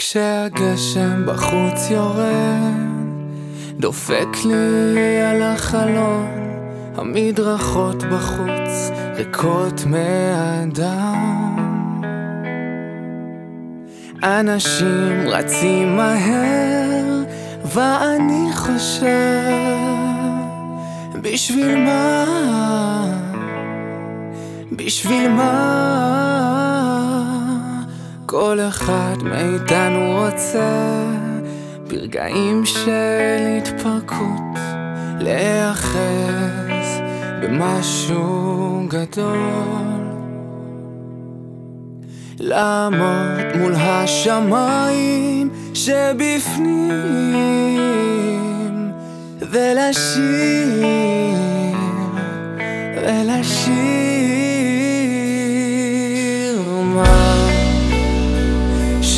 כשהגשם בחוץ יורד, דופק לי על החלון, המדרכות בחוץ ריקות מאדם. אנשים רצים מהר, ואני חושב, בשביל מה? בשביל מה? כל אחד מאיתנו רוצה ברגעים של התפרקות להיאחז במשהו גדול. לעמוד מול השמיים שבפנים ולשיר ולשיר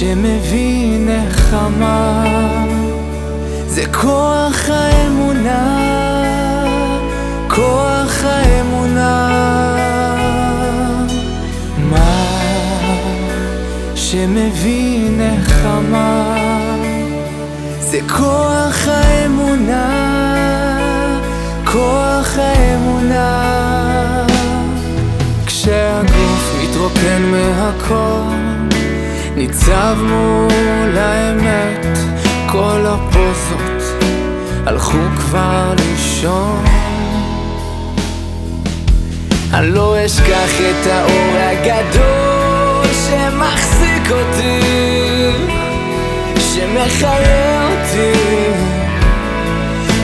שמביא נחמה זה כוח האמונה, כוח האמונה. מה שמביא נחמה זה כוח האמונה, כוח האמונה. כשהגוף מתרוקן מהכל ניצב מול האמת, כל הפוזות הלכו כבר לישון. אני לא אשכח את האור הגדול שמחזיק אותי, שמחיה אותי,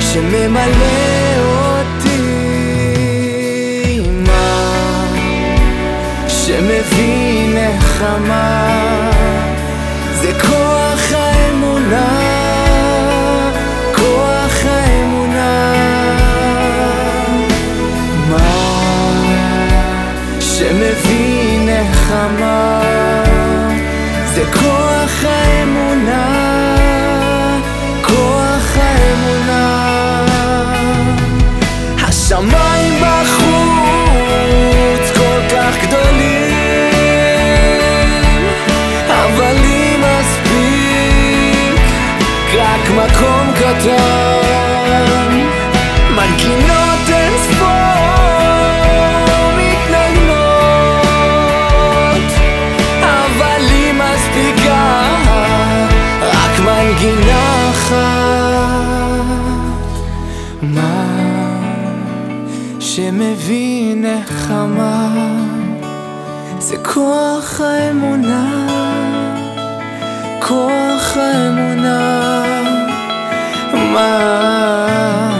שממלא אותי. מה שמביא נחמה זה כוח האמונה, מקום קטן. מנגינות אין ספור מתנגנות, אבל לי מספיקה רק מנגינה אחת. מה שמביא נחמה זה כוח האמונה, כוח האמונה. מה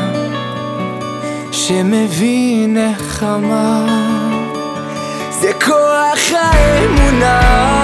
שמביא נחמה. זה כוח האמונה